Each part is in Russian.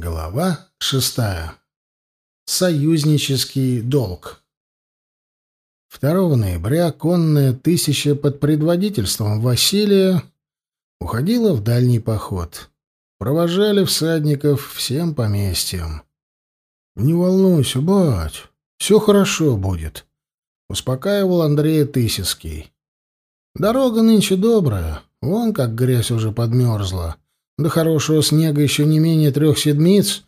Глава шестая. Союзнический долг. 2 ноября конная тысяча под предводительством Василия уходила в дальний поход. Провожали всадников всем поместьям. «Не волнуйся, бать, все хорошо будет», — успокаивал Андрей Тысяцкий. «Дорога нынче добрая, вон как грязь уже подмерзла». До хорошего снега еще не менее трех седмиц,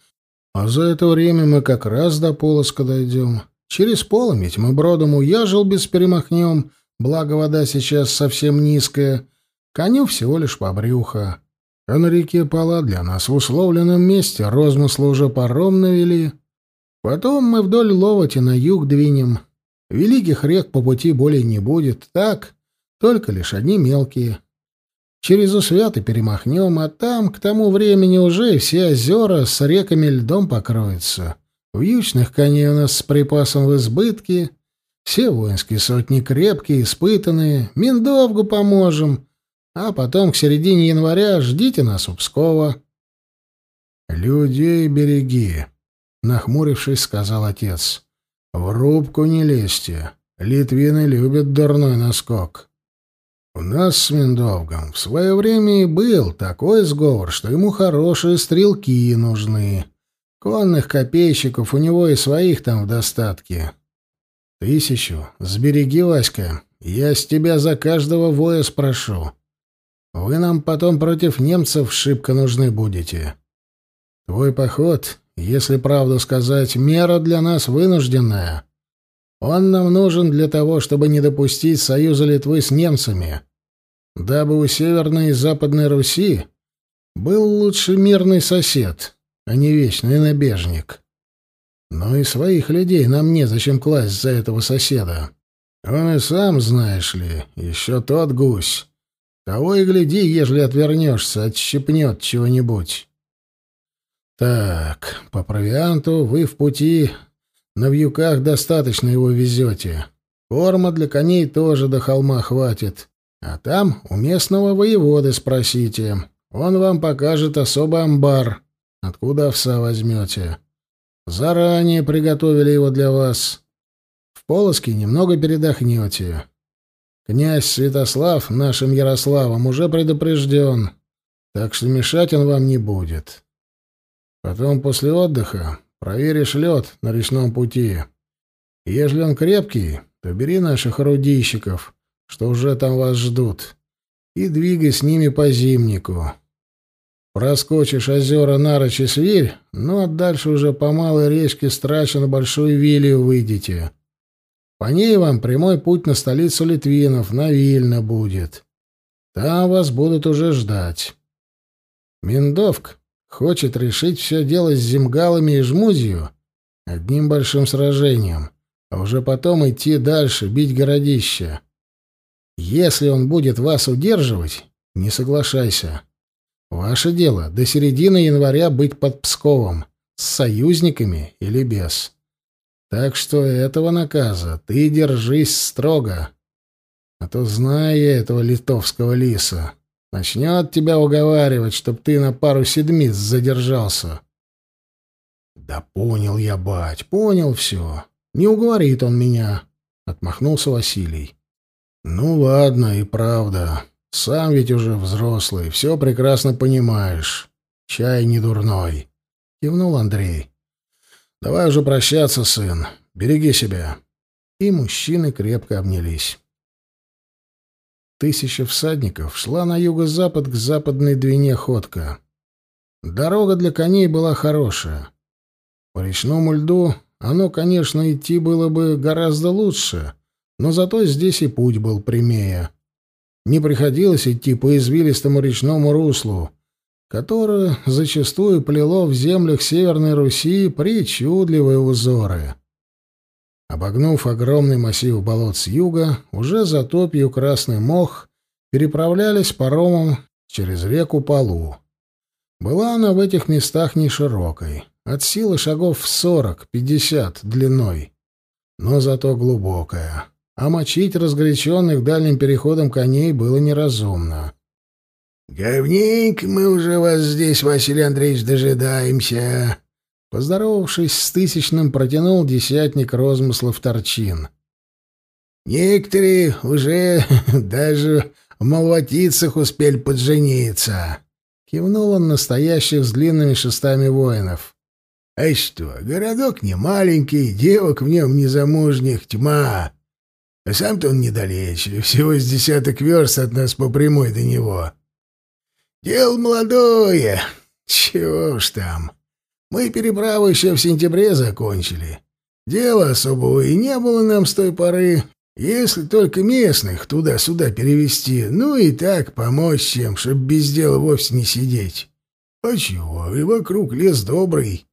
а за это время мы как раз до Полоска дойдем. Через полометь мы бродом уяжил без перемахнем, благо вода сейчас совсем низкая, коню всего лишь по брюхо. А на реке Пола для нас в условленном месте розмысла уже паром навели. Потом мы вдоль Ловоти на юг двинем. Великих рек по пути более не будет, так, только лишь одни мелкие. Через Усвяты перемахнем, а там к тому времени уже все озера с реками льдом покроются. Вьючных коней у нас с припасом в избытке, все воинские сотни крепкие, испытанные, Миндовгу поможем, а потом к середине января ждите нас у Пскова. «Людей береги», — нахмурившись, сказал отец. «В рубку не лезьте. Литвины любят дурной наскок». У нас с Миндовгом в свое время и был такой сговор, что ему хорошие стрелки нужны. Конных копейщиков у него и своих там в достатке. Тысячу сбереги, Васька, я с тебя за каждого воя спрошу. Вы нам потом против немцев шибко нужны будете. Твой поход, если правду сказать, мера для нас вынужденная. Он нам нужен для того, чтобы не допустить союза Литвы с немцами, дабы у Северной и Западной Руси был лучше мирный сосед, а не вечный набежник. Но и своих людей нам незачем класть за этого соседа. Он и сам, знаешь ли, еще тот гусь. Того и гляди, ежели отвернешься, отщипнет чего-нибудь. Так, по провианту вы в пути на вьюках достаточно его везете. Корма для коней тоже до холма хватит. А там у местного воеводы спросите. Он вам покажет особый амбар, откуда овса возьмете. Заранее приготовили его для вас. В Полоске немного передохнете. Князь Святослав нашим Ярославом уже предупрежден, так что мешать он вам не будет. Потом после отдыха Проверишь лед на речном пути. Ежели он крепкий, то бери наших орудийщиков, что уже там вас ждут, и двигай с ними по зимнику. Проскочишь озера Нарочь и Свирь, ну а дальше уже по малой речке Страча на Большую Вилью выйдете. По ней вам прямой путь на столицу Литвинов, на Вильно будет. Там вас будут уже ждать. Миндовк Хочет решить все дело с земгалами и жмузью одним большим сражением, а уже потом идти дальше, бить городища. Если он будет вас удерживать, не соглашайся. Ваше дело до середины января быть под Псковом, с союзниками или без. Так что этого наказа ты держись строго. А то знаю я этого литовского лиса. Начнет тебя уговаривать, чтоб ты на пару седмиц задержался. Да понял я, бать, понял все. Не уговорит он меня, — отмахнулся Василий. Ну ладно, и правда. Сам ведь уже взрослый, все прекрасно понимаешь. Чай не дурной, — кивнул Андрей. Давай уже прощаться, сын. Береги себя. И мужчины крепко обнялись. Тысяча всадников шла на юго-запад к западной двине ходка. Дорога для коней была хорошая. По речному льду оно, конечно, идти было бы гораздо лучше, но зато здесь и путь был прямее. Не приходилось идти по извилистому речному руслу, которое зачастую плело в землях Северной Руси причудливые узоры. Обогнув огромный массив болот с юга, уже за топью Красный Мох переправлялись паромом через реку Полу. Была она в этих местах не широкой, от силы шагов в сорок-пятьдесят длиной, но зато глубокая, а мочить разгоряченных дальним переходом коней было неразумно. «Говненько мы уже вас здесь, Василий Андреевич, дожидаемся!» Поздоровавшись с тысячным, протянул десятник розмыслов торчин. «Некоторые уже даже в молватицах успели поджениться!» Кивнул он настоящих с длинными шестами воинов. «А что, городок не маленький, девок в нем незамужних тьма. А сам-то он недалече, всего с десяток верст от нас по прямой до него. Дело молодое, чего уж там. Мы переправу еще в сентябре закончили. Дела особого и не было нам с той поры, если только местных туда-сюда перевести, ну и так помочь чем, чтоб без дела вовсе не сидеть. А чего, и вокруг лес добрый.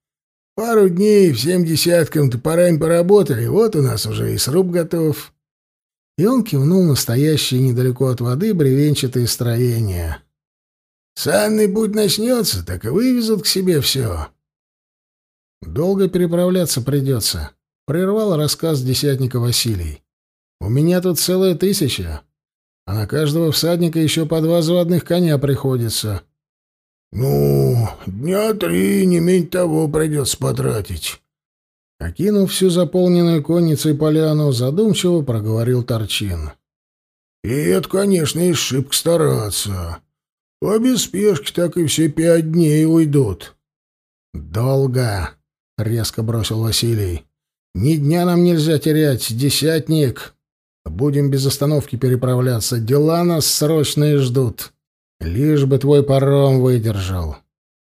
Пару дней всем десяткам топорами поработали, вот у нас уже и сруб готов. И он кивнул настоящие недалеко от воды бревенчатые строения. Санный путь начнется, так и вывезут к себе все. Долго переправляться придется, — прервал рассказ десятника Василий. У меня тут целая тысяча, а на каждого всадника еще по два заводных коня приходится. Ну, дня три, не меньше того, придется потратить. Окинув всю заполненную конницей поляну, задумчиво проговорил Торчин. — И это, конечно, и шибко стараться. По беспешке так и все пять дней уйдут. — Долго, — резко бросил Василий. — Ни дня нам нельзя терять, десятник. Будем без остановки переправляться, дела нас срочные ждут. Лишь бы твой паром выдержал.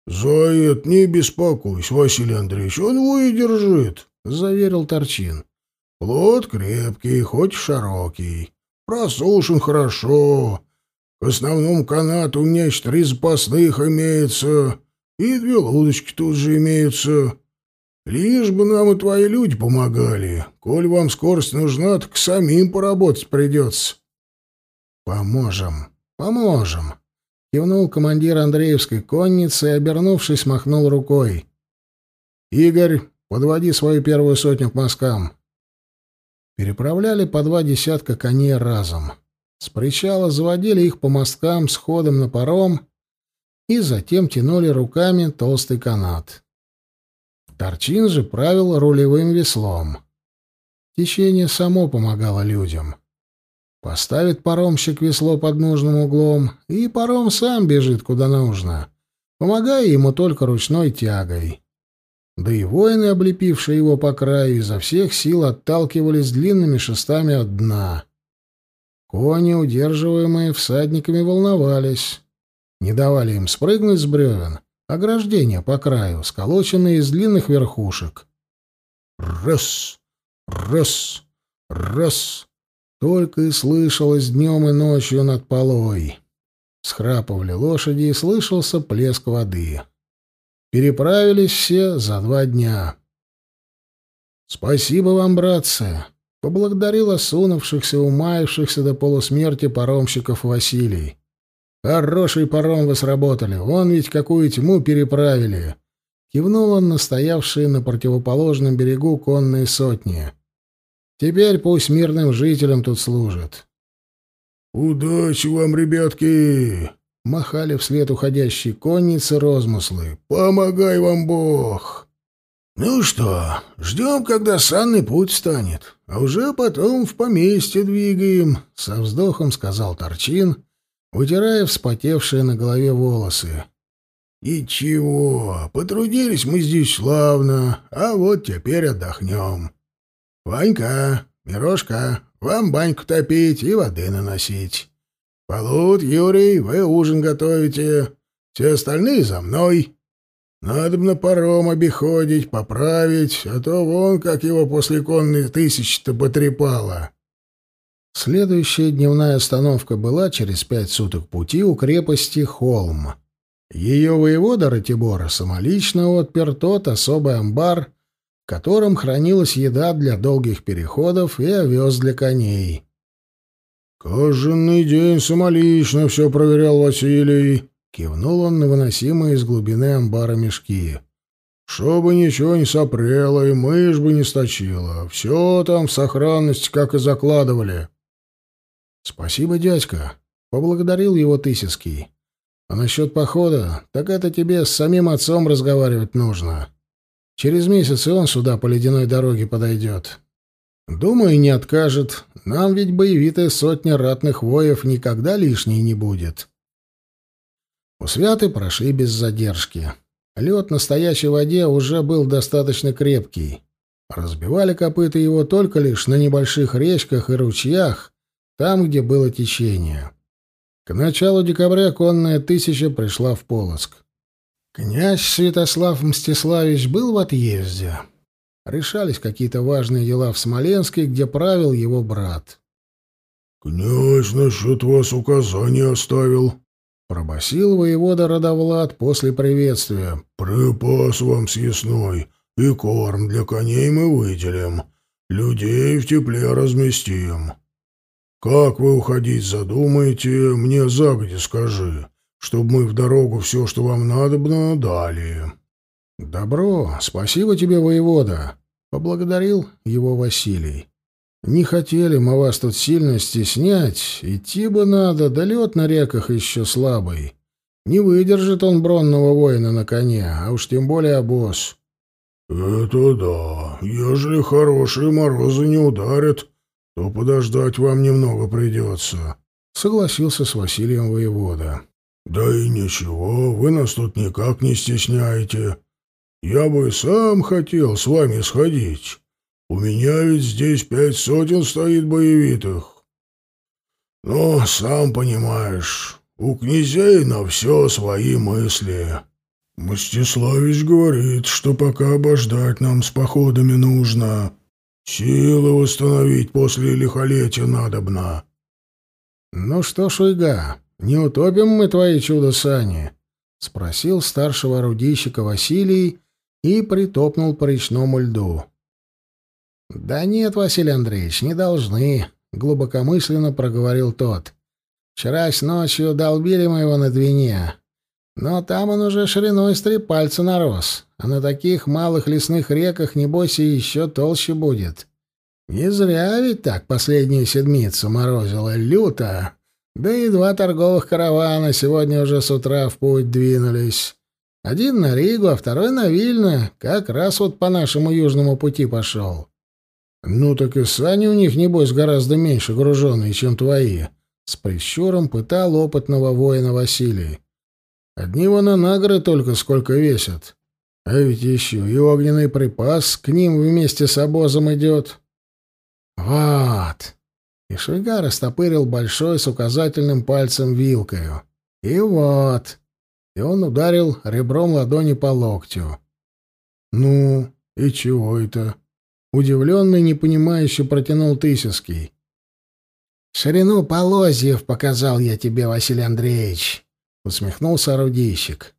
«За это не беспокойся, Василий Андреевич, он выдержит», — заверил Торчин. «Плод крепкий, хоть широкий. Просушен хорошо. К основному канату еще три запасных имеется, и две лодочки тут же имеются. Лишь бы нам и твои люди помогали. Коль вам скорость нужна, так самим поработать придется». «Поможем, поможем», Кивнул командир Андреевской конницы и, обернувшись, махнул рукой. «Игорь, подводи свою первую сотню к мазкам». Переправляли по два десятка коней разом. С причала заводили их по мосткам с ходом на паром и затем тянули руками толстый канат. Торчин же правил рулевым веслом. Течение само помогало людям. Поставит паромщик весло под нужным углом, и паром сам бежит куда нужно, помогая ему только ручной тягой. Да и воины, облепившие его по краю, изо всех сил отталкивались длинными шестами от дна. Кони, удерживаемые всадниками, волновались. Не давали им спрыгнуть с бревен, ограждения по краю, сколоченные из длинных верхушек. Раз, раз, раз. Только и слышалось днем и ночью над полой. Схрапывали лошади, и слышался плеск воды. Переправились все за два дня. «Спасибо вам, братцы!» — поблагодарил осунувшихся, умаявшихся до полусмерти паромщиков Василий. «Хороший паром вы сработали, вон ведь какую тьму переправили!» Кивнул он на стоявшие на противоположном берегу конные сотни. Теперь пусть мирным жителям тут служат. «Удачи вам, ребятки!» — махали вслед уходящей конницы розмыслы. «Помогай вам Бог!» «Ну что, ждем, когда санный путь станет, а уже потом в поместье двигаем», — со вздохом сказал Торчин, вытирая вспотевшие на голове волосы. «Ничего, потрудились мы здесь славно, а вот теперь отдохнем». «Ванька, Мирошка, вам баньку топить и воды наносить. Полут, Юрий, вы ужин готовите. Все остальные за мной. Надо бы на паром обиходить, поправить, а то вон как его после конной тысячи-то потрепало». Следующая дневная остановка была через пять суток пути у крепости Холм. Ее воевода Ратибора самолично отпер тот особый амбар, котором хранилась еда для долгих переходов и овес для коней. «Каждый день самолично все проверял Василий», — кивнул он на выносимые из глубины амбара мешки. «Чтобы ничего не сопрело и мышь бы не сточила. Все там в сохранности, как и закладывали». «Спасибо, дядька», — поблагодарил его Тысяцкий. А насчет похода, так это тебе с самим отцом разговаривать нужно. Через месяц и он сюда по ледяной дороге подойдет. Думаю, не откажет. Нам ведь боевитая сотня ратных воев никогда лишней не будет. У святы прошли без задержки. Лед на стоячей воде уже был достаточно крепкий. Разбивали копыта его только лишь на небольших речках и ручьях, там, где было течение. К началу декабря конная тысяча пришла в Полоцк. Князь Святослав Мстиславич был в отъезде. Решались какие-то важные дела в Смоленске, где правил его брат. «Князь насчет вас указания оставил», Пробасил воевода Родовлад после приветствия. «Припас вам съестной, и корм для коней мы выделим. Людей в тепле разместим. Как вы уходить задумаете, мне загоди скажи, чтобы мы в дорогу все, что вам надобно, дали». «Добро, спасибо тебе, воевода», — поблагодарил его Василий. Не хотели мы вас тут сильно стеснять, идти бы надо, да лед на реках еще слабый. Не выдержит он бронного воина на коне, а уж тем более обоз. — Это да. Ежели хорошие морозы не ударят, то подождать вам немного придется, — согласился с Василием воевода. — Да и ничего, вы нас тут никак не стесняете. Я бы сам хотел с вами сходить. У меня ведь здесь пять сотен стоит боевитых. Но, сам понимаешь, у князей на все свои мысли. Мстиславич говорит, что пока обождать нам с походами нужно. Силы восстановить после лихолетия надобно. — Ну что, Шуйга, не утопим мы твои чудо-сани? — спросил старшего орудийщика Василий и притопнул по речному льду. «Да нет, Василий Андреевич, не должны», — глубокомысленно проговорил тот. «Вчера с ночью долбили мы его на Двине, но там он уже шириной с три пальца нарос, а на таких малых лесных реках, небось, и еще толще будет. Не зря ведь так последнюю седмицу морозило люто, да и два торговых каравана сегодня уже с утра в путь двинулись». Один на Ригу, а второй на Вильно, как раз вот по нашему южному пути пошел. «Ну так и сани у них, небось, гораздо меньше груженные, чем твои», — с прищуром пытал опытного воина Василий. «Одни вон анагры только сколько весят. А ведь еще и огненный припас к ним вместе с обозом идет». «Вот!» И Швейгар растопырил большой с указательным пальцем вилкою. «И вот!» И он ударил ребром ладони по локтю. «Ну, и чего это?» Удивленный, непонимающе протянул Тысяцкий. «Ширину полозьев показал я тебе, Василий Андреевич», — усмехнулся орудийщик.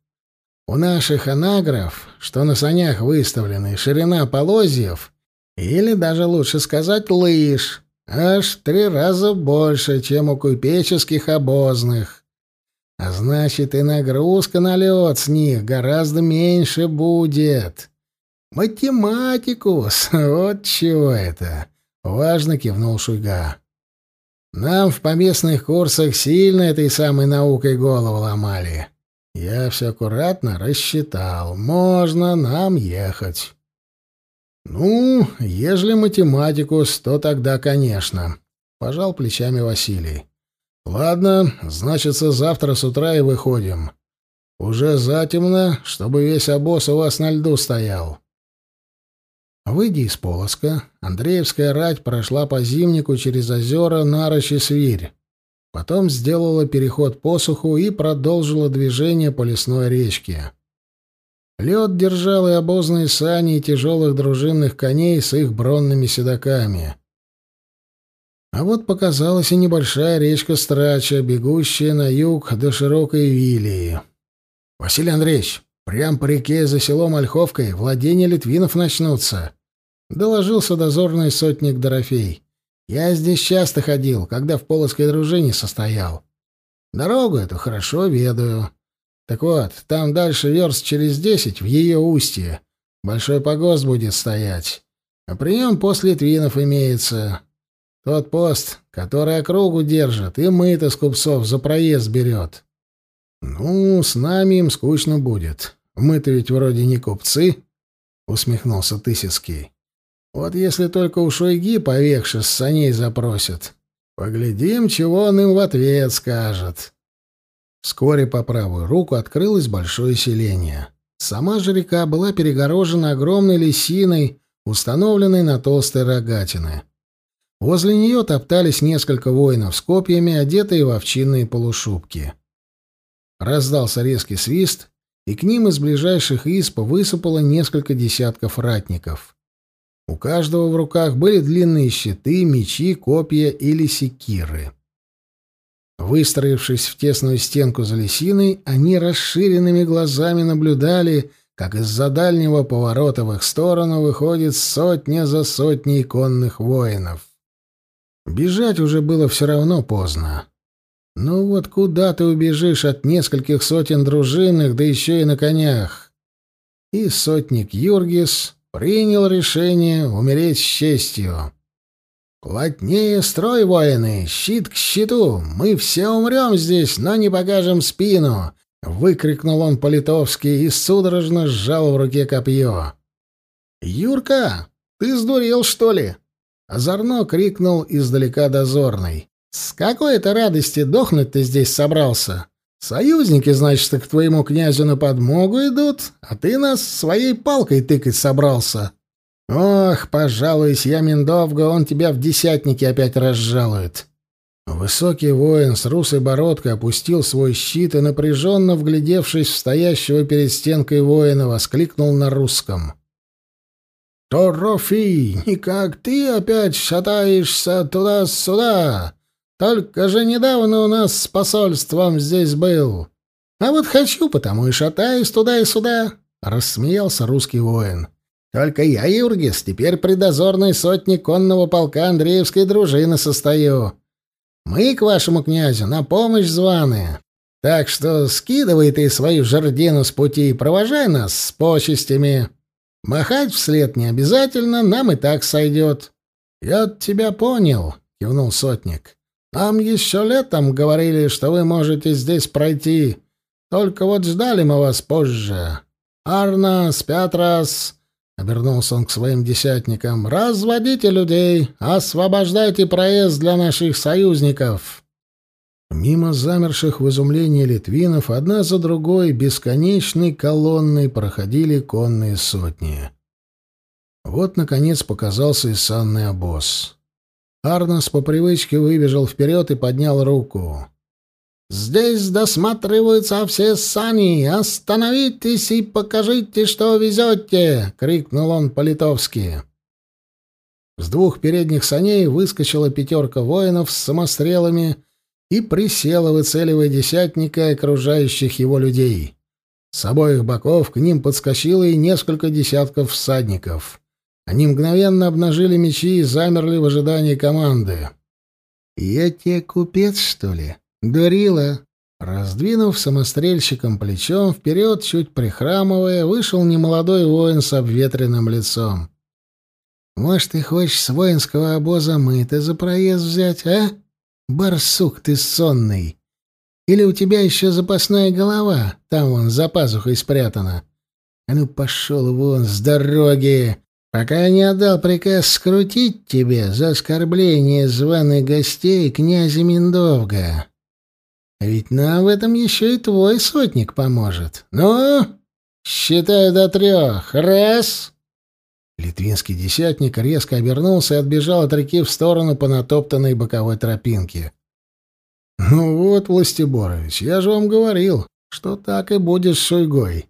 «У наших анагров, что на санях выставлены, ширина полозьев, или даже лучше сказать лыж, аж три раза больше, чем у купеческих обозных. А значит, и нагрузка на лед с них гораздо меньше будет». «Математикус! Вот чего это!» — важно кивнул Шуйга. «Нам в поместных курсах сильно этой самой наукой голову ломали. Я все аккуратно рассчитал. Можно нам ехать». «Ну, ежели математикус, то тогда, конечно», — пожал плечами Василий. «Ладно, значится, завтра с утра и выходим. Уже затемно, чтобы весь обоз у вас на льду стоял». Выйдя из Полоска, Андреевская рать прошла по зимнику через озера Нарочь и Свирь. Потом сделала переход по суху и продолжила движение по лесной речке. Лед держал и обозные сани, и тяжелых дружинных коней с их бронными седаками. А вот показалась и небольшая речка Страча, бегущая на юг до широкой Вилии. «Василий Андреевич, прям по реке за селом Ольховкой владения литвинов начнутся», доложился дозорный сотник Дорофей. «Я здесь часто ходил, когда в полоцкой дружине состоял. Дорогу эту хорошо ведаю. Так вот, там дальше верст через десять, в ее устье. Большой погост будет стоять. А при нем пост Литвинов имеется. Тот пост, который округу держит, и мыто с купцов за проезд берет. «Ну, с нами им скучно будет. Мы-то ведь вроде не купцы», — усмехнулся Тысяцкий. «Вот если только у Шойги повекши с саней запросят, поглядим, чего он им в ответ скажет». Вскоре по правую руку открылось большое селение. Сама же река была перегорожена огромной лисиной, установленной на толстой рогатины. Возле нее топтались несколько воинов с копьями, одетые в овчинные полушубки. Раздался резкий свист, и к ним из ближайших исп высыпало несколько десятков ратников. У каждого в руках были длинные щиты, мечи, копья или секиры. Выстроившись в тесную стенку за лисиной, они расширенными глазами наблюдали, как из-за дальнего поворота в их сторону выходит сотня за сотней конных воинов. Бежать уже было все равно поздно. Ну вот куда ты убежишь от нескольких сотен дружинных, да еще и на конях? И сотник Юргис принял решение умереть с честью. «Плотнее строй, воины! Щит к щиту! Мы все умрем здесь, но не покажем спину!» — выкрикнул он по-литовски и судорожно сжал в руке копье. «Юрка, ты сдурел, что ли?» — озорно крикнул издалека дозорный. «С какой-то радости дохнуть ты здесь собрался? Союзники, значит, к твоему князю на подмогу идут, а ты нас своей палкой тыкать собрался. Ох, пожалуйся я Миндовго, он тебя в десятнике опять разжалует». Высокий воин с русой бородкой опустил свой щит и, напряженно вглядевшись в стоящего перед стенкой воина, воскликнул на русском. «Торофи, никак ты опять шатаешься туда-сюда? Только же недавно у нас с посольством здесь был. А вот хочу, потому и шатаюсь туда и сюда», — рассмеялся русский воин. «Только я, Юргис, теперь при дозорной сотне конного полка Андреевской дружины состою. Мы к вашему князю на помощь званые. Так что скидывай ты свою жердину с пути и провожай нас с почестями. Махать вслед не обязательно, нам и так сойдет». «Я тебя понял», — кивнул сотник. Нам еще летом говорили, что вы можете здесь пройти. Только вот ждали мы вас позже. Арнас, Пятрас, — обернулся он к своим десятникам, — разводите людей, освобождайте проезд для наших союзников. Мимо замерших в изумлении литвинов одна за другой бесконечной колонной проходили конные сотни. Вот, наконец, показался и санный обоз. Арнос по привычке выбежал вперед и поднял руку. «Здесь досматриваются все сани! Остановитесь и покажите, что везете!» — крикнул он по-литовски. С двух передних саней выскочила пятерка воинов с самострелами и присела, выцеливая десятника и окружающих его людей. С обоих боков к ним подскочило и несколько десятков всадников. Они мгновенно обнажили мечи и замерли в ожидании команды. «Я тебе купец, что ли? Дурила!» Раздвинув самострельщиком плечом, вперед, чуть прихрамывая, вышел немолодой воин с обветренным лицом. «Может, ты хочешь с воинского обоза мыто за проезд взять, а? Барсук ты сонный! Или у тебя еще запасная голова, там вон за пазухой спрятана? А ну пошел вон с дороги! Пока не отдал приказ скрутить тебе за оскорбление званых гостей князя Миндовга. Ведь нам в этом еще и твой сотник поможет. Ну, считаю до трех. Раз!» Литвинский десятник резко обернулся и отбежал от реки в сторону по натоптанной боковой тропинке. «Ну вот, Властеборович, я же вам говорил, что так и будет с Шуйгой.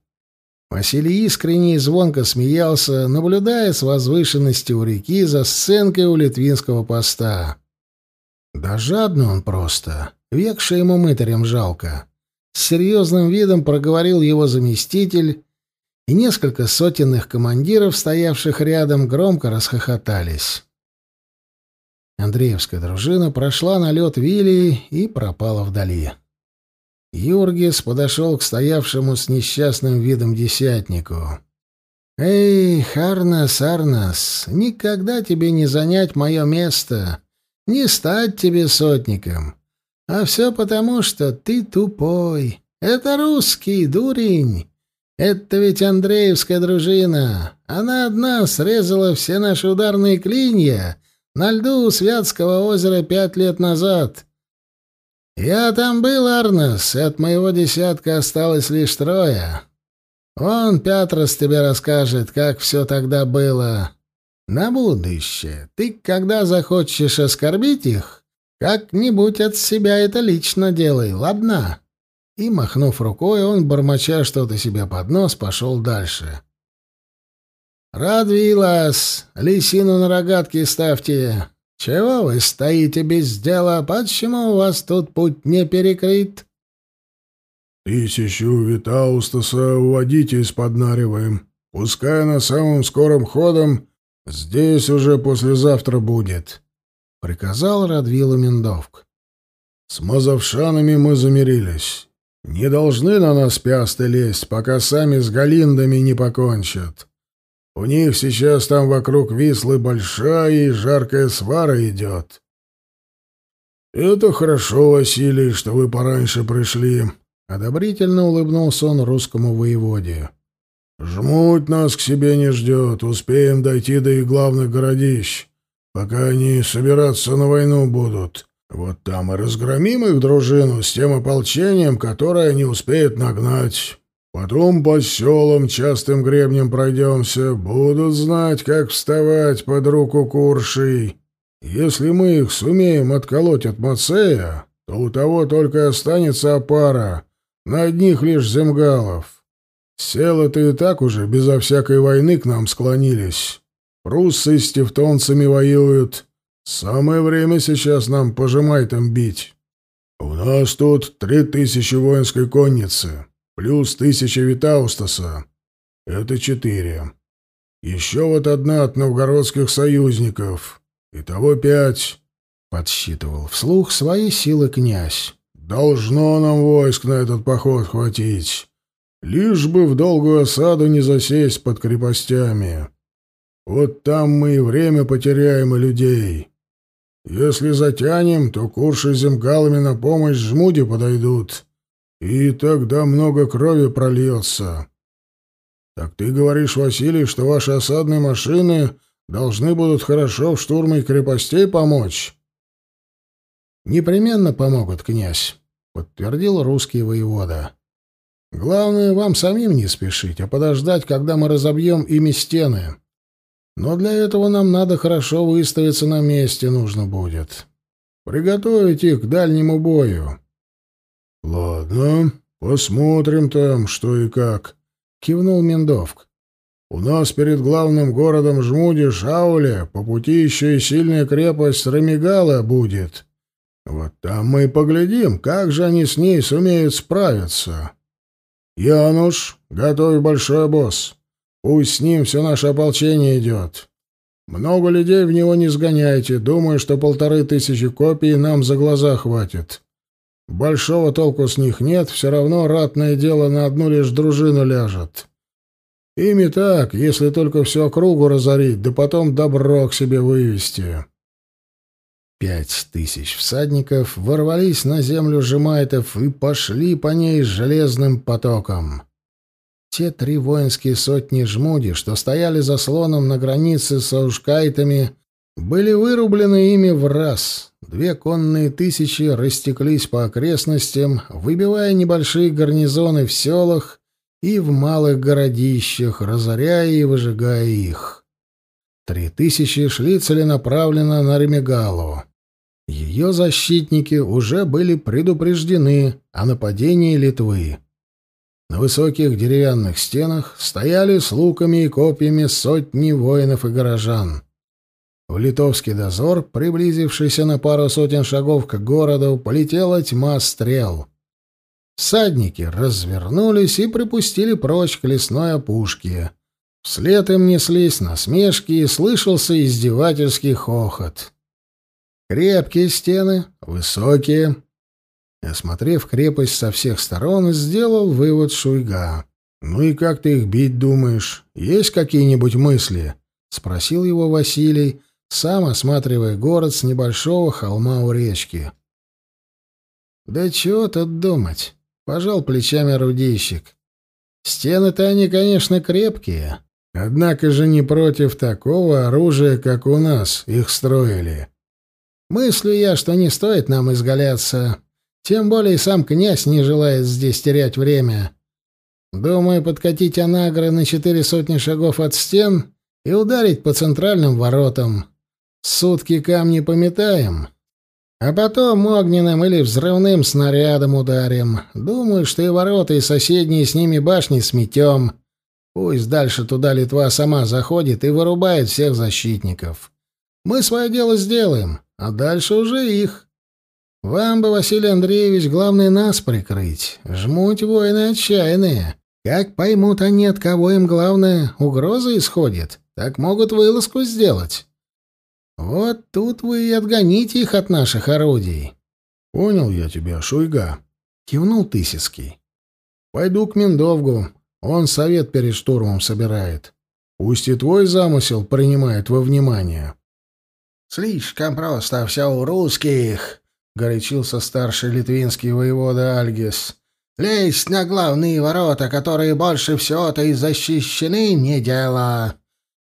Василий искренне и звонко смеялся, наблюдая с возвышенности у реки за сценкой у литвинского поста. Да жадный он просто, векший ему мытарем жалко. С серьезным видом проговорил его заместитель, и несколько сотенных командиров, стоявших рядом, громко расхохотались. Андреевская дружина прошла на лед Вилли и пропала вдали. Юргис подошел к стоявшему с несчастным видом десятнику. «Эй, Харнас, Арнас, никогда тебе не занять мое место, не стать тебе сотником. А все потому, что ты тупой. Это русский, дурень. Это ведь Андреевская дружина. Она одна срезала все наши ударные клинья на льду Святского озера пять лет назад. Я там был, Арнес, и от моего десятка осталось лишь трое. Он, Пятрос, тебе расскажет, как все тогда было. На будущее. Ты, когда захочешь оскорбить их, как-нибудь от себя это лично делай, ладно?» И, махнув рукой, он, бормоча что-то себе под нос, пошел дальше. «Радвилас! Лисину на рогатки ставьте! Чего вы стоите без дела? Почему у вас тут путь не перекрыт?» «Тысячу Витаустаса уводите из-под. Пускай на самым скором ходом здесь уже послезавтра будет», — приказал Радвилу Миндовк. «С мазовшанами мы замирились. Не должны на нас пясты лезть, пока сами с Галиндами не покончат. У них сейчас там вокруг Вислы большая и жаркая свара идет». «Это хорошо, Василий, что вы пораньше пришли», Одобрительно улыбнулся он русскому воеводе. «Жмуть нас к себе не ждет. Успеем дойти до их главных городищ, пока они собираться на войну будут. Вот там и разгромим их дружину с тем ополчением, которое не успеют нагнать. Потом по селам частым гребнем пройдемся. Будут знать, как вставать под руку куршей. Если мы их сумеем отколоть от Мацея, то у того только останется опара» На одних лишь земгалов. Села-то и так уже безо всякой войны к нам склонились. Пруссы с тевтонцами воюют. Самое время сейчас нам пожимай там бить. У нас тут три тысячи воинской конницы, плюс тысяча Витаустаса. Это четыре. Еще вот одна от новгородских союзников. Итого пять. Подсчитывал вслух свои силы князь. Должно нам войск на этот поход хватить. Лишь бы в долгую осаду не засесть под крепостями. Вот там мы и время потеряем, и людей. Если затянем, то курши земгалами на помощь жмуде подойдут, и тогда много крови прольется. Так ты говоришь, Василий, что ваши осадные машины должны будут хорошо в штурме крепостей помочь? Непременно помогут, князь. — подтвердил русский воевода. «Главное, вам самим не спешить, а подождать, когда мы разобьем ими стены. Но для этого нам надо хорошо выставиться на месте нужно будет. Приготовить их к дальнему бою». «Ладно, посмотрим там, что и как», — кивнул Мендовк. «У нас перед главным городом Жмуди Шауле по пути еще и сильная крепость Рамигала будет». Вот там мы и поглядим, как же они с ней сумеют справиться. Януш, готовь большой босс. Пусть с ним все наше ополчение идет. Много людей в него не сгоняйте. Думаю, что полторы тысячи копий нам за глаза хватит. Большого толку с них нет, все равно ратное дело на одну лишь дружину ляжет. Ими так, если только всю округу разорить, да потом добро к себе вывести. Пять тысяч всадников ворвались на землю жемайтов и пошли по ней железным потоком. Те три воинские сотни жмуди, что стояли заслоном на границе с аушкайтами, были вырублены ими в раз. Две конные тысячи растеклись по окрестностям, выбивая небольшие гарнизоны в селах и в малых городищах, разоряя и выжигая их. Три тысячи шли целенаправленно на Ремегалу. Ее защитники уже были предупреждены о нападении Литвы. На высоких деревянных стенах стояли с луками и копьями сотни воинов и горожан. В литовский дозор, приблизившийся на пару сотен шагов к городу, полетела тьма стрел. Всадники развернулись и припустили прочь к лесной опушке. Вслед им неслись насмешки и слышался издевательский хохот. Крепкие стены, высокие. Осмотрев крепость со всех сторон, сделал вывод Шуйга. «Ну и как ты их бить думаешь? Есть какие-нибудь мысли?» — спросил его Василий, сам осматривая город с небольшого холма у речки. «Да чего тут думать? — пожал плечами рудищик. «Стены-то они, конечно, крепкие, однако же не против такого оружия, как у нас, их строили. Мыслю я, что не стоит нам изгаляться, тем более сам князь не желает здесь терять время. Думаю, подкатить анагры на четыре сотни шагов от стен и ударить по центральным воротам. Сутки камни пометаем, а потом огненным или взрывным снарядом ударим. Думаю, что и ворота, и соседние с ними башни сметем. Пусть дальше туда Литва сама заходит и вырубает всех защитников. Мы свое дело сделаем, а дальше уже их. Вам бы, Василий Андреевич, главное нас прикрыть. Жмуть воины отчаянные. Как поймут они, от кого им главное угроза исходит, так могут вылазку сделать. Вот тут вы и отгоните их от наших орудий. — Понял я тебя, Шуйга, — кивнул Тысяцкий. — Пойду к Миндовгу. Он совет перед штурмом собирает. Пусть и твой замысел принимает во внимание. — Слишком просто все у русских, — горячился старший литвинский воевода Альгис. Лезть на главные ворота, которые больше всего-то и защищены, не дело.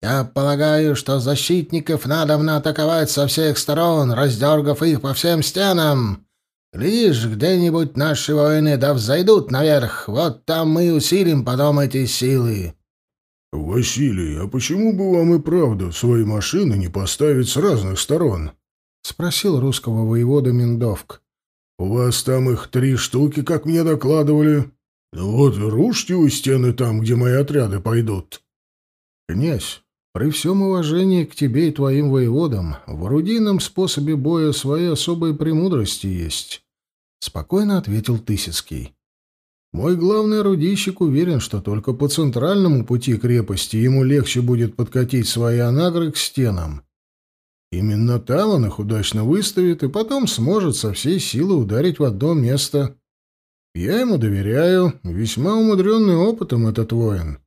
Я полагаю, что защитников надо атаковать со всех сторон, раздергав их по всем стенам. Лишь где-нибудь наши воины да взойдут наверх, вот там мы усилим потом эти силы. — Василий, а почему бы вам и правда свои машины не поставить с разных сторон? — спросил русского воевода Миндовк. У вас там их три штуки, как мне докладывали. Вот рушьте у стены там, где мои отряды пойдут. Князь, при всем уважении к тебе и твоим воеводам, в орудийном способе боя свои особые премудрости есть, — спокойно ответил Тысяцкий. Мой главный орудийщик уверен, что только по центральному пути крепости ему легче будет подкатить свои анагры к стенам. Именно там он их удачно выставит и потом сможет со всей силы ударить в одно место. Я ему доверяю, весьма умудренный опытом этот воин. —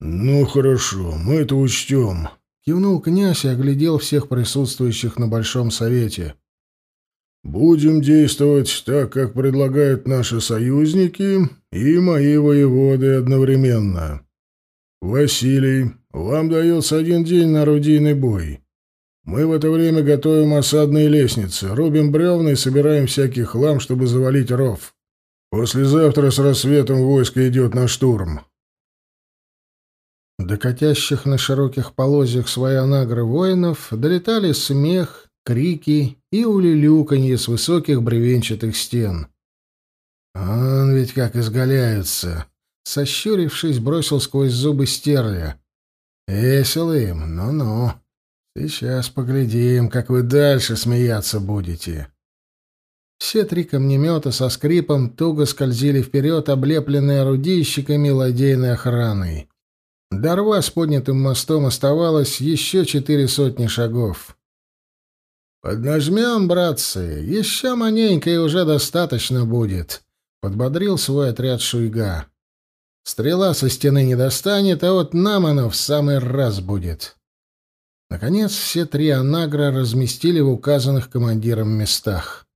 Ну, хорошо, мы это учтем, — кивнул князь и оглядел всех присутствующих на Большом Совете. — Будем действовать так, как предлагают наши союзники и мои воеводы одновременно. Василий, вам дается один день на орудийный бой. Мы в это время готовим осадные лестницы, рубим бревна и собираем всякий хлам, чтобы завалить ров. Послезавтра с рассветом войско идет на штурм. До катящих на широких полозьях своя нагры воинов долетали смех, крики и улюлюканье с высоких бревенчатых стен. «Он ведь как изгаляются!» Сощурившись, бросил сквозь зубы стерля. «Весело им, ну-ну!» Сейчас поглядим, как вы дальше смеяться будете. Все три камнемета со скрипом туго скользили вперед, облепленные орудийщиками ладейной охраной. До рва с поднятым мостом оставалось еще четыре сотни шагов. «Поднажмем, братцы, еще маненько и уже достаточно будет», — подбодрил свой отряд Шуйга. «Стрела со стены не достанет, а вот нам оно в самый раз будет». Наконец, все три анагра разместили в указанных командиром местах.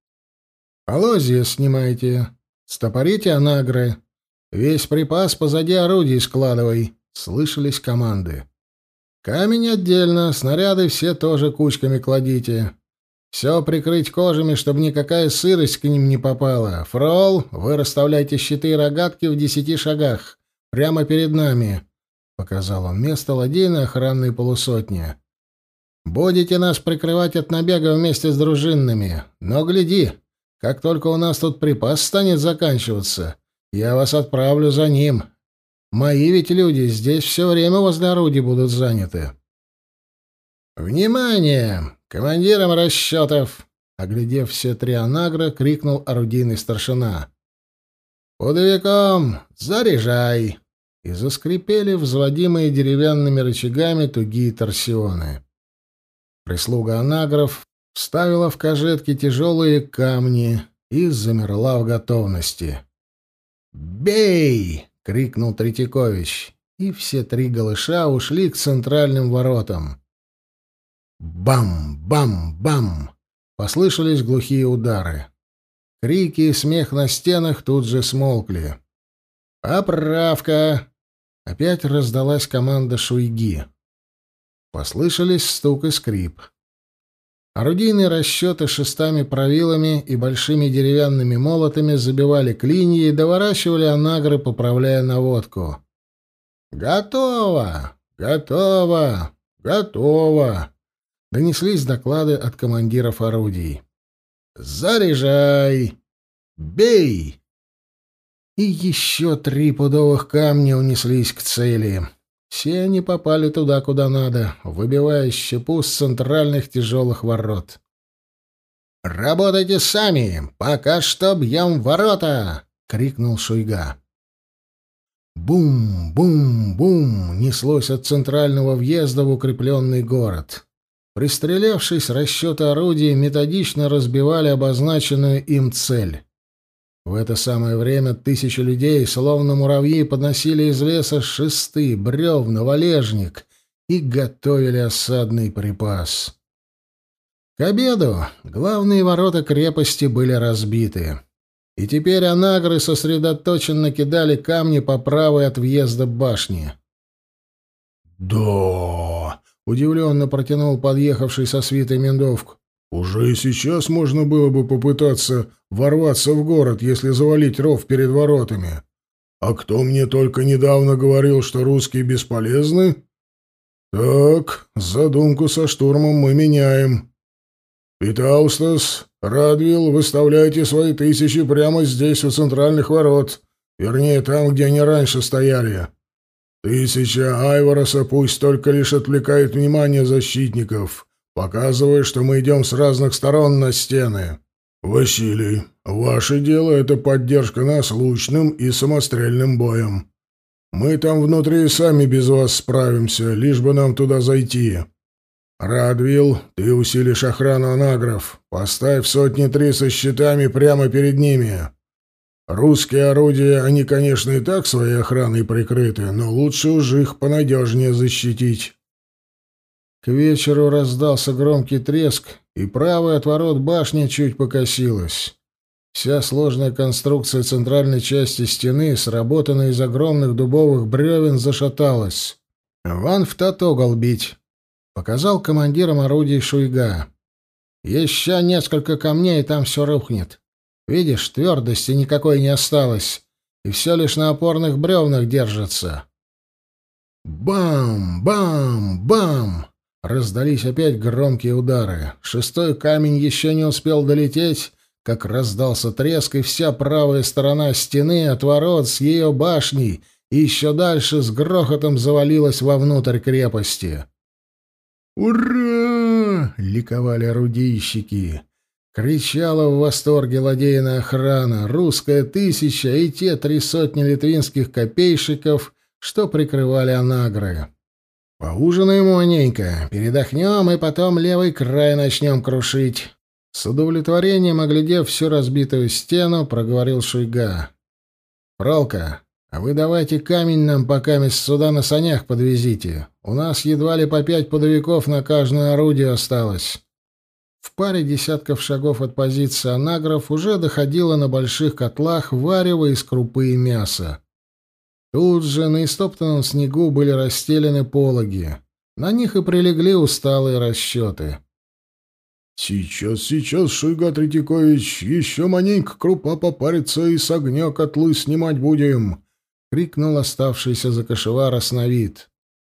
«Полозья снимайте, стопорите анагры, весь припас позади орудий складывай», — слышались команды. «Камень отдельно, снаряды все тоже кучками кладите. Все прикрыть кожами, чтобы никакая сырость к ним не попала. Фрол, вы расставляйте щиты и рогатки в десяти шагах, прямо перед нами», — показал он место ладейной охранной полусотни. Будете нас прикрывать от набега вместе с дружинными. Но гляди, как только у нас тут припас станет заканчиваться, я вас отправлю за ним. Мои ведь люди здесь все время возле орудий будут заняты. «Внимание! Командирам расчетов!» Оглядев все три анагра, крикнул орудийный старшина. «Пудовиком! Заряжай!» И заскрипели взводимые деревянными рычагами тугие торсионы. Прислуга анагров вставила в кожетки тяжелые камни и замерла в готовности. «Бей!» — крикнул Третьякович, и все три голыша ушли к центральным воротам. Бам! Бам! Бам! Послышались глухие удары. Крики и смех на стенах тут же смолкли. «Поправка!» Опять раздалась команда Шуйги. Послышались стук и скрип. Орудийные расчеты шестами-правилами и большими деревянными молотами забивали клинья и доворачивали анагры, поправляя наводку. «Готово! Готово! Готово!» Донеслись доклады от командиров орудий. «Заряжай! Бей!» И еще три пудовых камня унеслись к цели. Все они попали туда, куда надо, выбивая щепу с центральных тяжелых ворот. «Работайте сами! Пока что бьем ворота!» — крикнул Шуйга. Бум-бум-бум неслось от центрального въезда в укрепленный город. Пристрелявшись, расчеты орудий методично разбивали обозначенную им цель. В это самое время тысячи людей, словно муравьи, подносили из леса шесты, бревна, валежник и готовили осадный припас. К обеду главные ворота крепости были разбиты, и теперь анагры сосредоточенно кидали камни по правой от въезда башни. «Да!» — удивленно протянул подъехавший со свитой Мендовку. Уже и сейчас можно было бы попытаться ворваться в город, если завалить ров перед воротами. А кто мне только недавно говорил, что русские бесполезны? Так, задумку со штурмом мы меняем. Питаустас, Радвилл, выставляйте свои тысячи прямо здесь, у центральных ворот. Вернее, там, где они раньше стояли. Тысяча Айвороса пусть только лишь отвлекает внимание защитников показывая, что мы идем с разных сторон на стены. Василий, ваше дело — это поддержка нас лучным и самострельным боем. Мы там внутри сами без вас справимся, лишь бы нам туда зайти. Радвилл, ты усилишь охрану анагров. Поставь сотни три со щитами прямо перед ними. Русские орудия, они, конечно, и так своей охраной прикрыты, но лучше уж их понадежнее защитить. К вечеру раздался громкий треск, и правый отворот башни чуть покосилась. Вся сложная конструкция центральной части стены, сработанная из огромных дубовых бревен, зашаталась. «Ван в тот угол бить», — показал командиром орудий Шуйга. «Еще несколько камней, и там все рухнет. Видишь, твердости никакой не осталось, и все лишь на опорных бревнах держится». Бам! Бам! Бам! Раздались опять громкие удары. Шестой камень еще не успел долететь, как раздался треск, и вся правая сторона стены от ворот с ее башней и еще дальше с грохотом завалилась вовнутрь крепости. «Ура!» — ликовали орудийщики. Кричала в восторге ладейная охрана, русская тысяча и те три сотни литвинских копейщиков, что прикрывали анагры. Поужинаем маленько, передохнем и потом левый край начнем крушить. С удовлетворением, оглядев всю разбитую стену, проговорил Шуйга. «Пролка, а вы давайте камень нам пока с суда на санях подвезите. У нас едва ли по пять подовиков на каждое орудие осталось». В паре десятков шагов от позиции анагров уже доходило на больших котлах варево из крупы и мяса. Тут же на истоптанном снегу были расстелены пологи. На них и прилегли усталые расчеты. «Сейчас, сейчас, Шуйга Третьякович, еще маленько крупа попарится и с огня котлы снимать будем!» — крикнул оставшийся за кошевара сновид.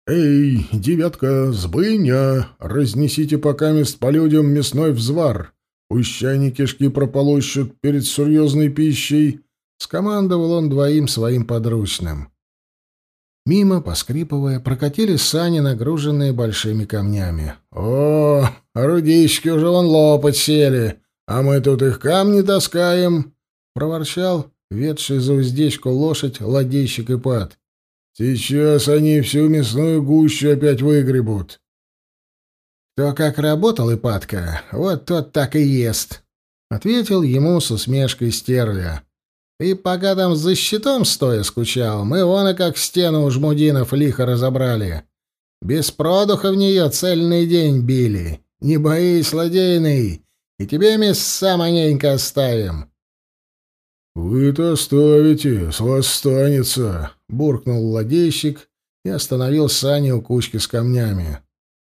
«Эй, девятка, сбыня, разнесите пока мест по людям мясной взвар. Пусть они кишки прополощут перед серьезной пищей, Скомандовал он двоим своим подручным. Мимо, поскрипывая, прокатили сани, нагруженные большими камнями. «О, орудийщики уже вон лопать сели, а мы тут их камни таскаем!» — проворчал ведший за уздечку лошадь ладейщик и пад. «Сейчас они всю мясную гущу опять выгребут». «Кто как работал, Ипатка, вот тот так и ест», — ответил ему с усмешкой стерля. Ты пока там за щитом стоя скучал, мы вон и как стену у жмудинов лихо разобрали. Без продуха в нее цельный день били. Не боись, злодейный, и тебе места маненько оставим. «Вы-то оставите, с вас станется», — буркнул ладейщик и остановил сани у кучки с камнями.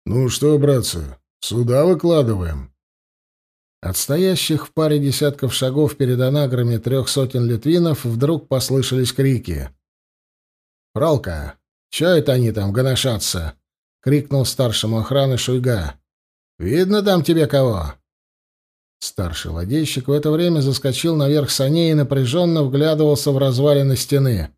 «Ну что, братцы, сюда выкладываем?» От стоящих в паре десятков шагов перед анаграми трех сотен литвинов вдруг послышались крики. «Пролка, чё это они там гоношатся?» — крикнул старшему охраны Шуйга. «Видно там тебе кого?» Старший ладейщик в это время заскочил наверх саней и напряженно вглядывался в развалины стены.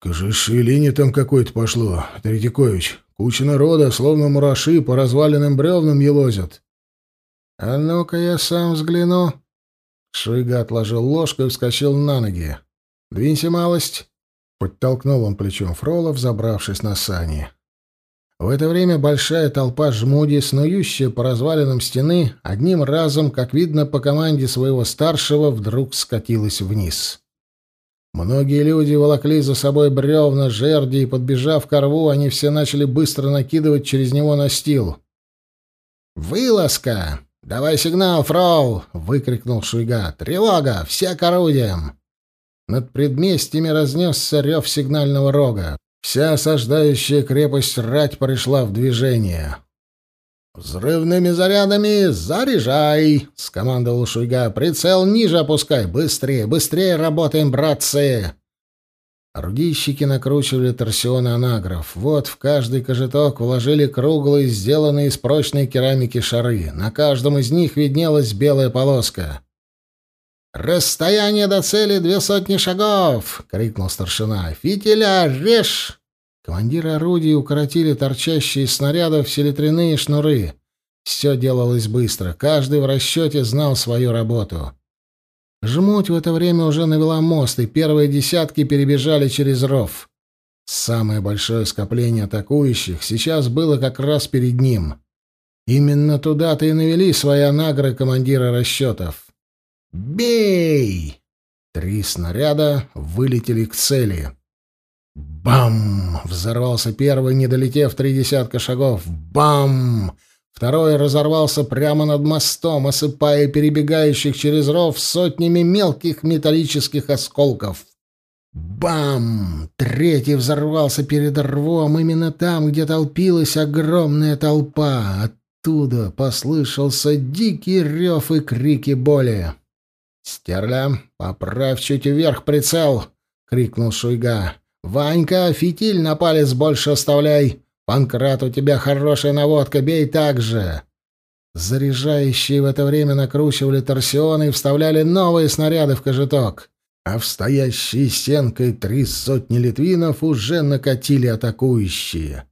«Кажись, шевеление там какое-то пошло, Третьякович. Куча народа, словно мураши, по разваленным бревнам елозят». «А ну-ка я сам взгляну». Шуйга отложил ложку и вскочил на ноги. «Двинься малость». Подтолкнул он плечом Фрола, взобравшись на сани. В это время большая толпа жмуди, снующая по развалинам стены, одним разом, как видно по команде своего старшего, вдруг скатилась вниз. Многие люди волокли за собой бревна, жерди, и, подбежав к рву, они все начали быстро накидывать через него настил. «Вылазка! Давай сигнал, фрол!» — выкрикнул Шуйга. «Тревога! Все к орудиям!» Над предместьями разнесся рев сигнального рога. Вся осаждающая крепость рать пришла в движение. «Взрывными зарядами заряжай!» — скомандовал Шуйга. «Прицел ниже опускай! Быстрее, быстрее работаем, братцы!» Орудийщики накручивали торсионы анагров. Вот в каждый кожеток вложили круглые, сделанные из прочной керамики шары. На каждом из них виднелась белая полоска. «Расстояние до цели две сотни шагов!» — крикнул старшина. «Фитиля, режь!» Командиры орудий укоротили торчащие из снарядов селитряные шнуры. Все делалось быстро, каждый в расчете знал свою работу. Жмуть в это время уже навела мост, и первые десятки перебежали через ров. Самое большое скопление атакующих сейчас было как раз перед ним. Именно туда-то и навели свои анагры командира расчетов. «Бей!» Три снаряда вылетели к цели. Бам! Взорвался первый, не долетев три десятка шагов. Бам! Второй разорвался прямо над мостом, осыпая перебегающих через ров сотнями мелких металлических осколков. Бам! Третий взорвался перед рвом, именно там, где толпилась огромная толпа. Оттуда послышался дикий рев и крики боли. «Стерля, поправь чуть вверх прицел!» — крикнул Шуйга. «Ванька, фитиль на палец больше оставляй! Панкрат, у тебя хорошая наводка, бей так же!» Заряжающие в это время накручивали торсионы и вставляли новые снаряды в кожеток, а в стоящие стенкой три сотни литвинов уже накатили атакующие.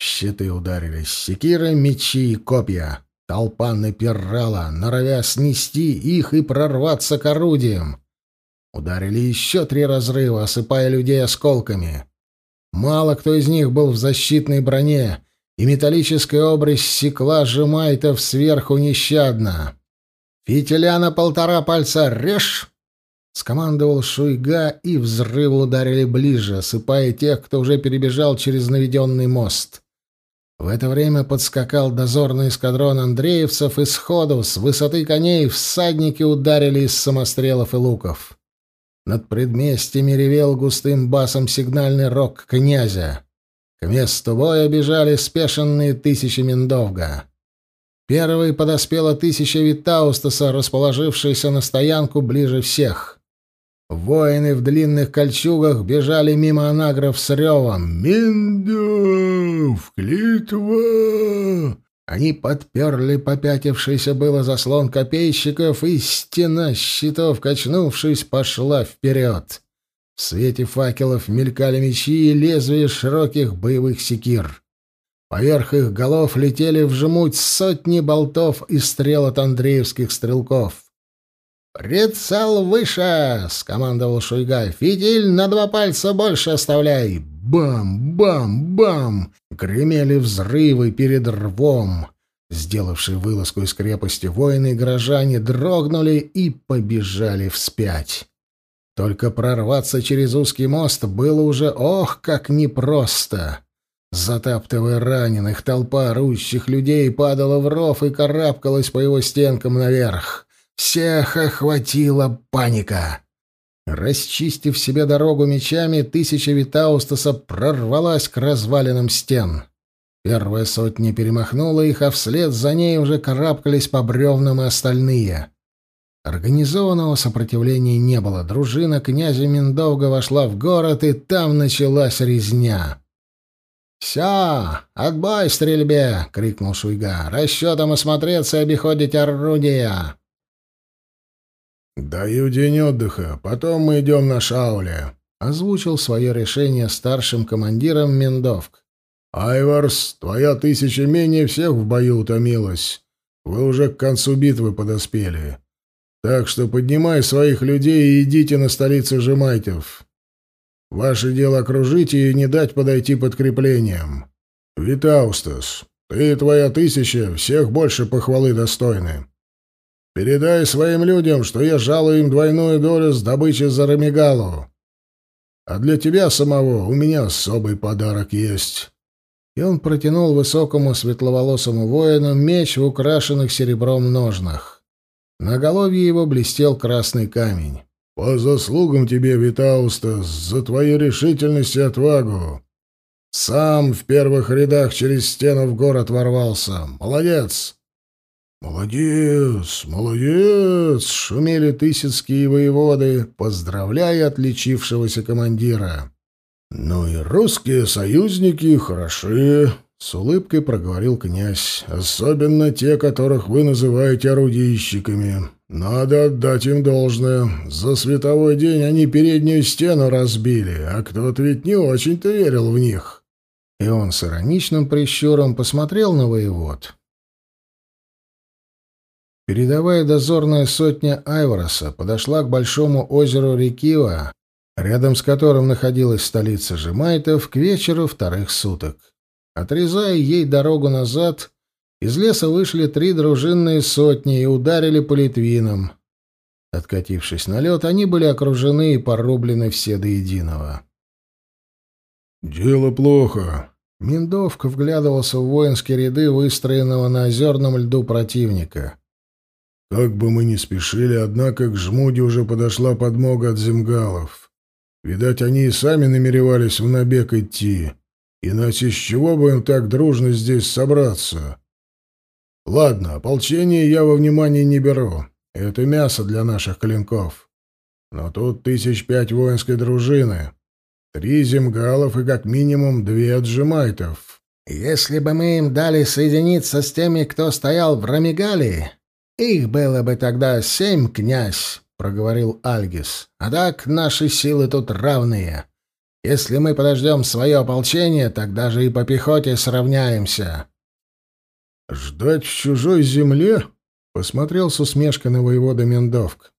Щиты ударились, секиры, мечи и копья. Толпа напирала, норовя снести их и прорваться к орудиям. Ударили еще три разрыва, осыпая людей осколками. Мало кто из них был в защитной броне, и металлическая обрезь секла сжимайтов сверху нещадно. «Фитиля на полтора пальца режь!» — скомандовал Шуйга, и взрывы ударили ближе, осыпая тех, кто уже перебежал через наведенный мост. В это время подскакал дозорный эскадрон андреевцев, и сходу, с высоты коней, всадники ударили из самострелов и луков. Над предместьями ревел густым басом сигнальный рог князя. К месту боя бежали спешенные тысячи Миндовга. Первой подоспела тысяча Витаустаса, расположившаяся на стоянку ближе всех. Воины в длинных кольчугах бежали мимо анагров с ревом. «Миндов! Клитва!» Они подперли попятившийся было заслон копейщиков, и стена щитов, качнувшись, пошла вперед. В свете факелов мелькали мечи и лезвия широких боевых секир. Поверх их голов летели вжмуть сотни болтов и стрел от андреевских стрелков. «Прицел выше!» — скомандовал Шуйгай. «Фитиль на два пальца больше оставляй!» Бам-бам-бам! Гремели взрывы перед рвом. Сделавшие вылазку из крепости воины и горожане дрогнули и побежали вспять. Только прорваться через узкий мост было уже ох, как непросто. Затаптывая раненых, толпа орущих людей падала в ров и карабкалась по его стенкам наверх. Всех охватила паника. Расчистив себе дорогу мечами, тысяча Витаустаса прорвалась к развалинам стен. Первая сотня перемахнула их, а вслед за ней уже карабкались по бревнам и остальные. Организованного сопротивления не было. Дружина князя Миндовга вошла в город, и там началась резня. «Все! Отбой стрельбе!» — крикнул Шуйга. «Расчетом осмотреться и обиходить орудия!» «Даю день отдыха, потом мы идем на Шауле», — озвучил свое решение старшим командиром Миндовк. «Айварс, твоя тысяча менее всех в бою утомилась. Вы уже к концу битвы подоспели. Так что поднимай своих людей и идите на столицу Жемайтев. Ваше дело окружить и не дать подойти подкреплениям. Витаустас, ты и твоя тысяча всех больше похвалы достойны. Передай своим людям, что я жалую им двойную долю с добычи за Рамигалу. А для тебя самого у меня особый подарок есть». И он протянул высокому светловолосому воину меч в украшенных серебром ножнах. На голове его блестел красный камень. «По заслугам тебе, Витауста, за твою решительность и отвагу. Сам в первых рядах через стену в город ворвался. Молодец!» «Молодец, молодец!» — шумели тысяцкие воеводы, поздравляя отличившегося командира. «Ну и русские союзники хороши», — с улыбкой проговорил князь. «Особенно те, которых вы называете орудийщиками. Надо отдать им должное. За световой день они переднюю стену разбили, а кто-то ведь не очень-то верил в них». И он с ироничным прищуром посмотрел на воевод. Передовая дозорная сотня Айвороса подошла к большому озеру Рекива, рядом с которым находилась столица Жемайтов, к вечеру вторых суток. Отрезая ей дорогу назад, из леса вышли три дружинные сотни и ударили по Литвинам. Откатившись на лед, они были окружены и порублены все до единого. «Дело плохо». Миндовка вглядывался в воинские ряды, выстроенного на озерном льду противника. Как бы мы ни спешили, однако к Жмуде уже подошла подмога от земгалов. Видать, они и сами намеревались в набег идти. Иначе с чего бы им так дружно здесь собраться? Ладно, ополчение я во внимание не беру. Это мясо для наших клинков. Но тут тысяч пять воинской дружины. Три земгалов и как минимум две отжимайтов. Если бы мы им дали соединиться с теми, кто стоял в Рамигале, «Их было бы тогда семь, князь», — проговорил Альгис. «А так наши силы тут равные. Если мы подождем свое ополчение, тогда же и по пехоте сравняемся». «Ждать в чужой земле?» — посмотрел с усмешкой на воевода Мендовк.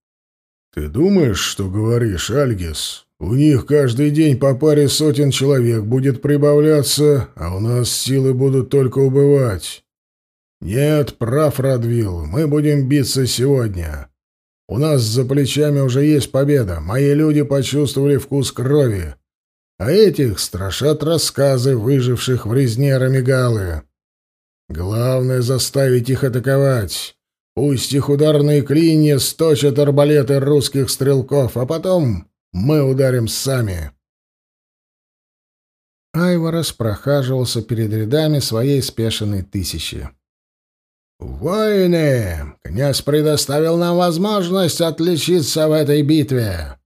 «Ты думаешь, что говоришь, Альгис? У них каждый день по паре сотен человек будет прибавляться, а у нас силы будут только убывать. «Нет, прав, Радвилл, мы будем биться сегодня. У нас за плечами уже есть победа, мои люди почувствовали вкус крови, а этих страшат рассказы выживших в резне Рамигалы. Главное — заставить их атаковать». Пусть их ударные клинья сточат арбалеты русских стрелков, а потом мы ударим сами. Айворос прохаживался перед рядами своей спешенной тысячи. «Воины! Князь предоставил нам возможность отличиться в этой битве.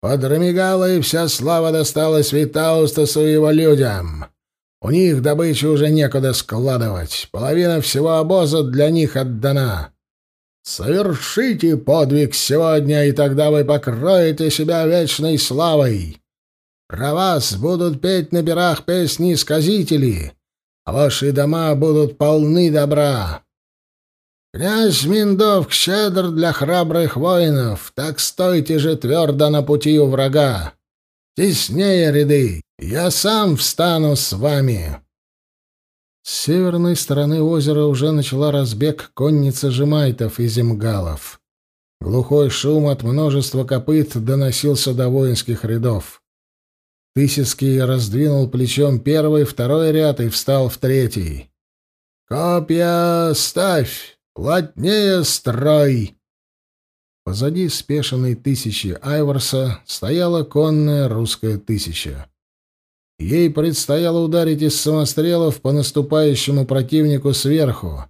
Под Рамигалой вся слава досталась Витаустасу и его людям. У них добычу уже некуда складывать. Половина всего обоза для них отдана. Совершите подвиг сегодня, и тогда вы покроете себя вечной славой. Про вас будут петь на пирах песни сказители, а ваши дома будут полны добра». Князь Миндов щедр для храбрых воинов, так стойте же твердо на пути у врага. Теснее ряды, я сам встану с вами. С северной стороны озера уже начала разбег конница жемайтов и земгалов. Глухой шум от множества копыт доносился до воинских рядов. Тысяцкий раздвинул плечом первый, второй ряд и встал в третий. «Копья ставь!» Плотнее строй!» Позади спешенной тысячи Айворса стояла конная русская тысяча. Ей предстояло ударить из самострелов по наступающему противнику сверху,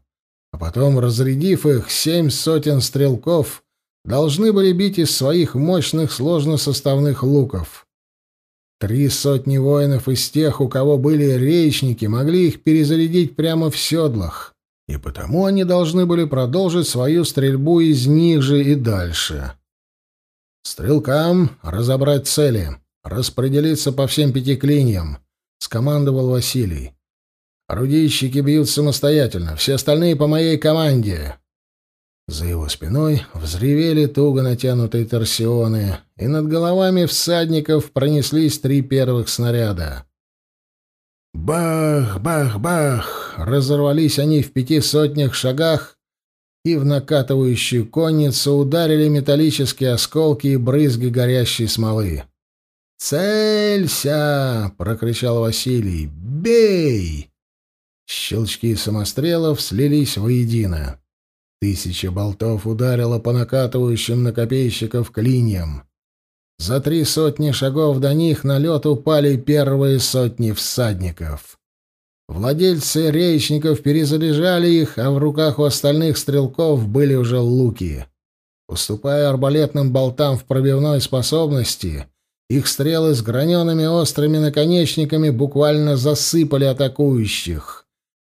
а потом, разрядив их, семь сотен стрелков должны были бить из своих мощных сложносоставных луков. Три сотни воинов из тех, у кого были речники, могли их перезарядить прямо в седлах, и потому они должны были продолжить свою стрельбу из них же и дальше. Стрелкам разобрать цели, распределиться по всем пяти клиньям, скомандовал Василий. Орудийщики бьют самостоятельно, все остальные по моей команде. За его спиной взревели туго натянутые торсионы, и над головами всадников пронеслись три первых снаряда. Бах, бах, бах! Разорвались они в пяти сотнях шагах, и в накатывающую конницу ударили металлические осколки и брызги горящей смолы. «Целься!» — прокричал Василий. «Бей!» Щелчки самострелов слились воедино. Тысяча болтов ударила по накатывающим на копейщиков клиньям. За три сотни шагов до них на лед упали первые сотни всадников. Владельцы речников перезаряжали их, а в руках у остальных стрелков были уже луки. Уступая арбалетным болтам в пробивной способности, их стрелы с граненными острыми наконечниками буквально засыпали атакующих.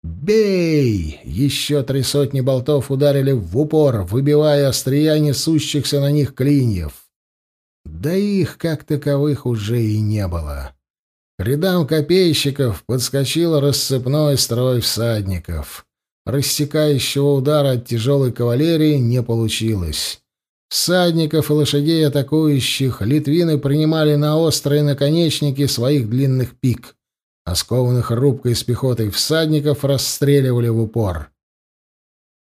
«Бей!» Еще три сотни болтов ударили в упор, выбивая острия несущихся на них клиньев. Да их, как таковых, уже и не было. К рядам копейщиков подскочил рассыпной строй всадников. Рассекающего удара от тяжелой кавалерии не получилось. Всадников и лошадей атакующих литвины принимали на острые наконечники своих длинных пик — а скованных рубкой с пехотой всадников расстреливали в упор.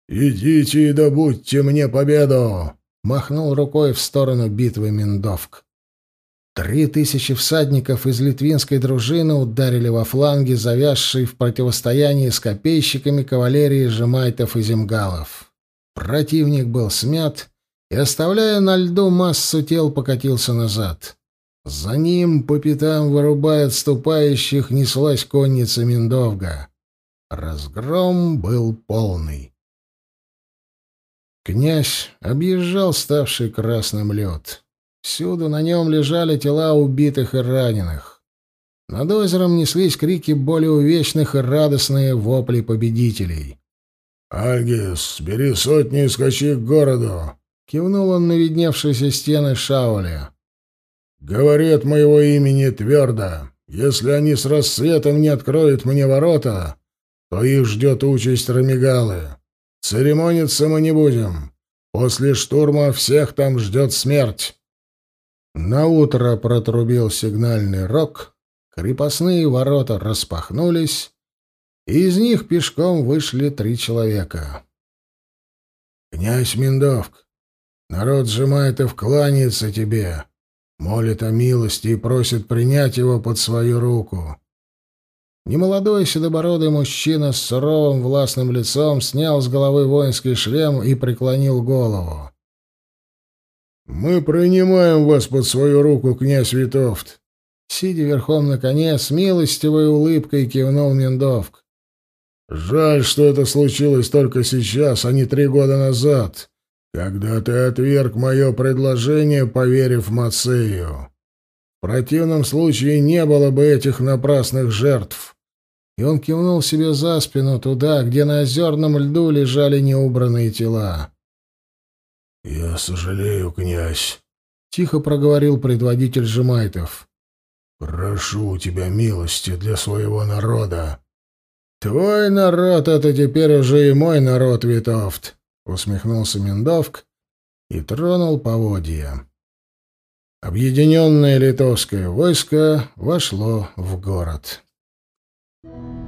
«Идите и добудьте мне победу!» — махнул рукой в сторону битвы Миндовк. Три тысячи всадников из литвинской дружины ударили во фланги, завязшей в противостоянии с копейщиками кавалерии Жемайтов и Земгалов. Противник был смят и, оставляя на льду массу тел, покатился назад. За ним по пятам, вырубая отступающих, неслась конница Миндовга. Разгром был полный. Князь объезжал ставший красным лед. Всюду на нем лежали тела убитых и раненых. Над озером неслись крики более увечных и радостные вопли победителей. «Альгис, бери сотни и скачи к городу!» — кивнул он на видневшиеся стены Шауля. Говори от моего имени твердо. Если они с рассветом не откроют мне ворота, то их ждет участь Рамигалы. Церемониться мы не будем. После штурма всех там ждет смерть. На утро протрубил сигнальный рог, крепостные ворота распахнулись, и из них пешком вышли три человека. «Князь Миндовк, народ сжимает и вкланяется тебе молит о милости и просит принять его под свою руку. Немолодой седобородый мужчина с суровым властным лицом снял с головы воинский шлем и преклонил голову. «Мы принимаем вас под свою руку, князь Витовт!» Сидя верхом на коне, с милостивой улыбкой кивнул Миндовк. «Жаль, что это случилось только сейчас, а не три года назад, когда ты отверг мое предложение, поверив Мацею. В противном случае не было бы этих напрасных жертв. И он кивнул себе за спину туда, где на озерном льду лежали неубранные тела. «Я сожалею, князь», — тихо проговорил предводитель Жемайтов. «Прошу у тебя милости для своего народа». «Твой народ — это теперь уже и мой народ, Витовт усмехнулся Миндовк и тронул поводья. Объединенное литовское войско вошло в город. Thank you